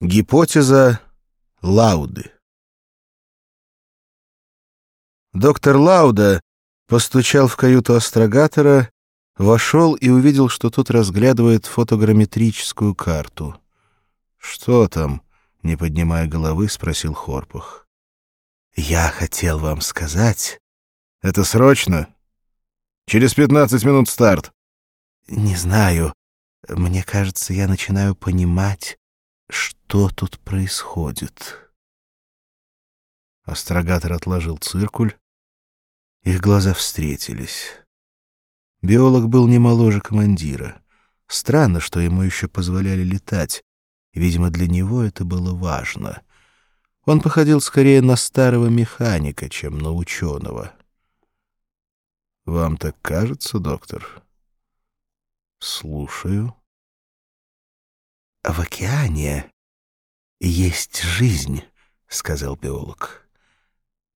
Гипотеза Лауды Доктор Лауда постучал в каюту астрогатора, вошел и увидел, что тот разглядывает фотограмметрическую карту. «Что там?» — не поднимая головы, спросил Хорпах. «Я хотел вам сказать...» «Это срочно?» «Через пятнадцать минут старт». «Не знаю. Мне кажется, я начинаю понимать, что тут происходит? Астрогатор отложил циркуль. Их глаза встретились. Биолог был не моложе командира. Странно, что ему еще позволяли летать. Видимо, для него это было важно. Он походил скорее на старого механика, чем на ученого. «Вам так кажется, доктор?» «Слушаю». «В океане есть жизнь», — сказал биолог.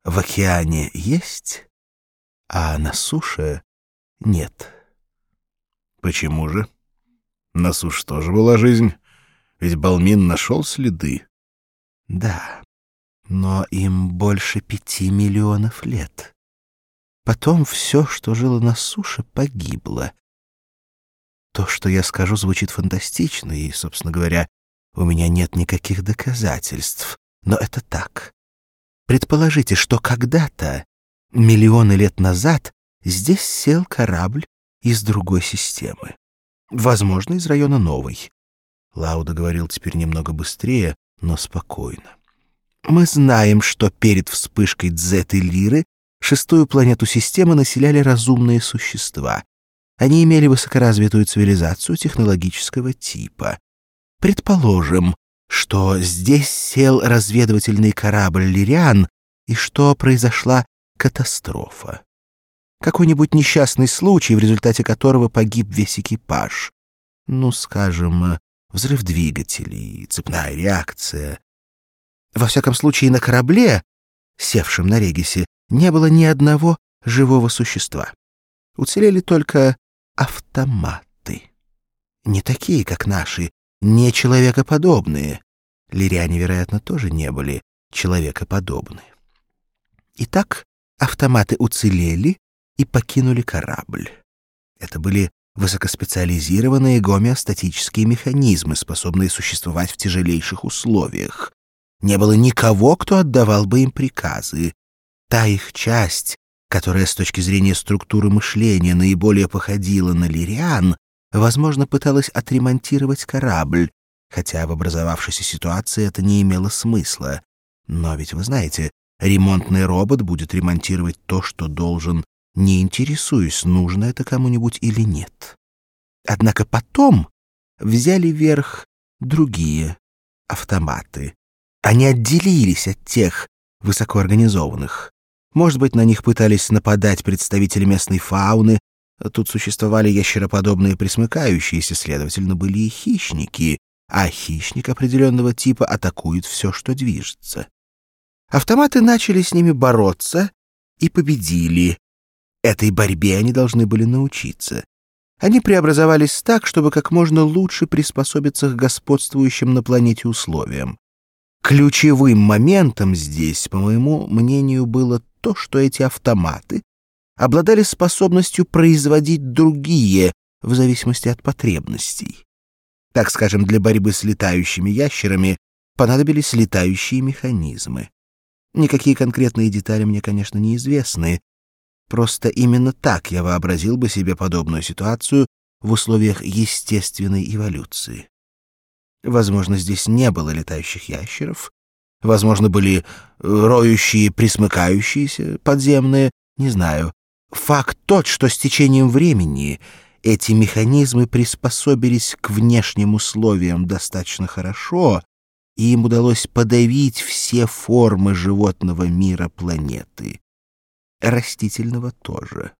«В океане есть, а на суше нет». «Почему же? На суше тоже была жизнь, ведь Балмин нашел следы». «Да, но им больше пяти миллионов лет. Потом все, что жило на суше, погибло. То, что я скажу, звучит фантастично, и, собственно говоря, у меня нет никаких доказательств. Но это так. Предположите, что когда-то, миллионы лет назад, здесь сел корабль из другой системы. Возможно, из района новой. Лауда говорил теперь немного быстрее, но спокойно. Мы знаем, что перед вспышкой Дзеты Лиры шестую планету системы населяли разумные существа. Они имели высокоразвитую цивилизацию технологического типа. Предположим, что здесь сел разведывательный корабль «Лириан» и что произошла катастрофа. Какой-нибудь несчастный случай, в результате которого погиб весь экипаж. Ну, скажем, взрыв двигателей, цепная реакция. Во всяком случае, на корабле, севшем на Регисе, не было ни одного живого существа. Уцелели только автоматы. Не такие, как наши, не человекоподобные. Лириане, вероятно, тоже не были человекоподобны. Итак, автоматы уцелели и покинули корабль. Это были высокоспециализированные гомеостатические механизмы, способные существовать в тяжелейших условиях. Не было никого, кто отдавал бы им приказы. Та их часть, которая с точки зрения структуры мышления наиболее походила на лириан, возможно, пыталась отремонтировать корабль, хотя в образовавшейся ситуации это не имело смысла. Но ведь вы знаете, ремонтный робот будет ремонтировать то, что должен, не интересуясь, нужно это кому-нибудь или нет. Однако потом взяли верх другие автоматы. Они отделились от тех высокоорганизованных. Может быть, на них пытались нападать представители местной фауны. Тут существовали ящероподобные присмыкающиеся, следовательно, были и хищники, а хищник определенного типа атакует все, что движется. Автоматы начали с ними бороться и победили. Этой борьбе они должны были научиться. Они преобразовались так, чтобы как можно лучше приспособиться к господствующим на планете условиям. Ключевым моментом здесь, по моему мнению, было то, что эти автоматы обладали способностью производить другие в зависимости от потребностей. Так скажем, для борьбы с летающими ящерами понадобились летающие механизмы. Никакие конкретные детали мне, конечно, неизвестны. Просто именно так я вообразил бы себе подобную ситуацию в условиях естественной эволюции. Возможно, здесь не было летающих ящеров, возможно, были э, роющие, присмыкающиеся, подземные, не знаю. Факт тот, что с течением времени эти механизмы приспособились к внешним условиям достаточно хорошо, и им удалось подавить все формы животного мира планеты. Растительного тоже.